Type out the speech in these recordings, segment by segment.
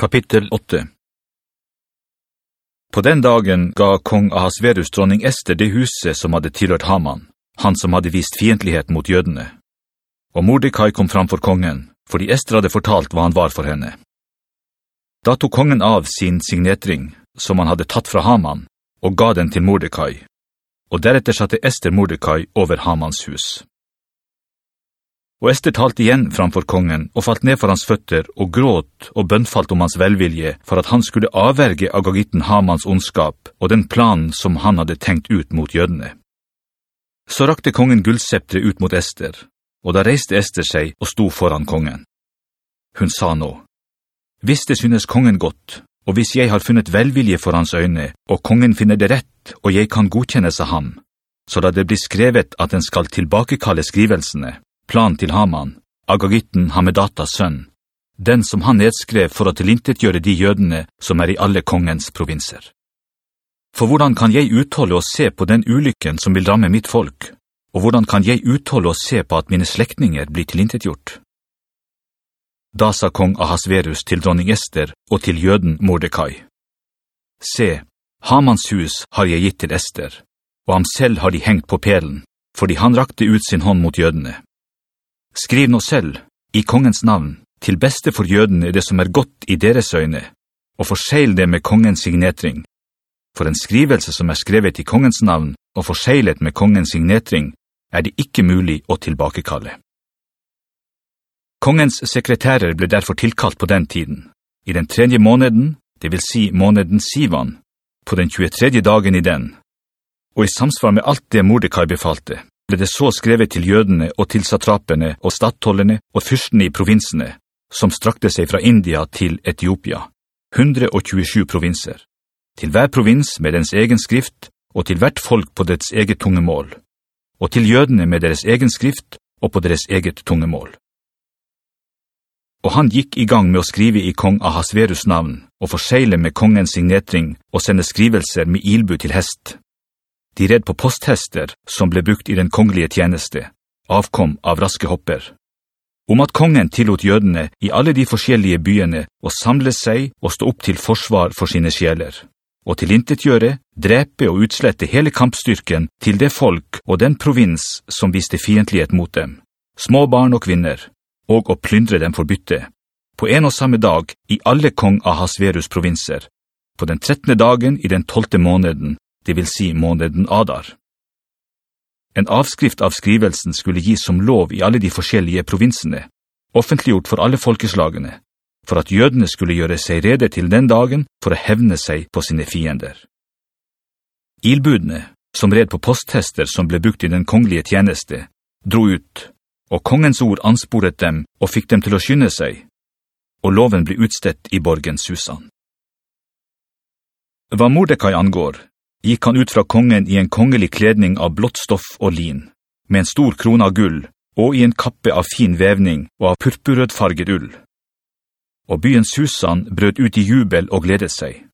Kapittel 8 På den dagen ga kong Ahasverus dronning Ester det huset som hadde tilhørt Haman, han som hadde vist fientlighet mot jødene. Og Mordecai kom fram for kongen, fordi Ester hadde fortalt hva han var for henne. Da tok kongen av sin signetring, som han hadde tatt fra Haman, og ga den til Mordecai, og deretter satte Ester Mordecai over Hamans hus. Og Ester talte igjen framfor kongen og falt ned for hans føtter og gråt og bønnfalt om hans velvilje for at han skulle avverge Agagitten Hamans ondskap og den planen som han hadde tenkt ut mot jødene. Så rakte kongen guldseptre ut mot Ester, og da reiste Ester seg og sto foran kongen. Hun sa nå, «Hvis det synes kongen godt, og hvis jeg har funnet velvilje for hans øyne, og kongen finner det rett, og jeg kan godkjennes av ham, så da det blir skrevet at den skal tilbakekalle skrivelsene, plan til Haman, Agagitten Hamedatas sønn, den som han nedskrev for å tilintetgjøre de jødene som er i alle kongens provinser. For hvordan kan jeg utholde å se på den ulykken som vil ramme mitt folk, og hvordan kan jeg utholde å se på at mine slektninger blir tilintetgjort? Da sa kong Ahasverus til dronning Ester og til jøden Mordecai, «Se, Hamans hus har jeg gitt til Ester, og ham selv har de hengt på pelen, fordi han rakte ut sin hånd mot jødene. Skriv nå selv, i kongens navn, til beste for jødene det som er godt i deres øyne, og forseil det med kongens signetring. For en skrivelse som er skrevet i kongens navn og forseilet med kongens signetring, er det ikke mulig å tilbakekalle. Kongens sekretærer ble derfor tilkalt på den tiden. I den tredje måneden, det vil si måneden Sivan, på den 23. dagen i den, og i samsvar med alt det Mordecai befalte, ble det så skrevet til jødene og til satrapene og stattholdene og fyrstene i provinsene, som strakte seg fra India til Etiopia, 127 provinser, til hver provins med dens egen skrift og til hvert folk på dets eget tungemål, og til jødene med deres egen skrift og på deres eget tungemål. Og han gikk i gang med å skrive i kong Ahasverus navn og forseile med kongens signetring og sende skrivelser med ilbu til hest, de red på posthester som ble brukt i den kongelige tjeneste, avkom av raske hopper. Om at kongen tillot jødene i alle de forskjellige byene å samle seg og stå opp til forsvar for sine sjeler, og til gjøre, drepe og utslette hele kampstyrken til det folk og den provins som viste fientlighet mot dem, små barn og kvinner, og å plyndre dem for bytte, på en og samme dag i alle kong Ahasverus provinser, på den trettende dagen i den tolte måneden, det vil si måneden Adar. En avskrift av skrivelsen skulle gis som lov i alle de forskjellige provinsene, offentliggjort for alle folkeslagene, for at jødene skulle gjøre seg rede til den dagen for å hevne seg på sine fiender. Ilbudene, som red på posthester som ble brukt i den kongelige tjeneste, dro ut, og kongens ord ansporet dem og fikk dem til å skynde seg, og loven ble utstett i borgen Susan. Hva Mordecai angår, gikk han ut fra kongen i en kongelig kledning av blått stoff og lin, med en stor krone av gull, og i en kappe av fin vevning og av purpurrødfarget ull. Og byens husene brød ut i jubel og gledet seg.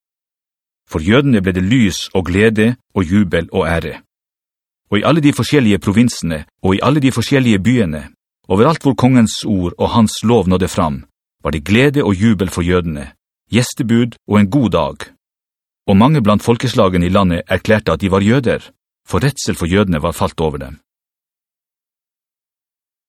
For jødene ble det lys og glede og jubel og ære. Og i alle de forskjellige provinsene og i alle de forskjellige byene, overalt hvor kongens ord og hans lov nådde fram, var det glede og jubel for jødene, gjestebud og en god dag og mange blant folkeslagene i landet erklærte at de var jøder, for redsel for jødene var falt over dem.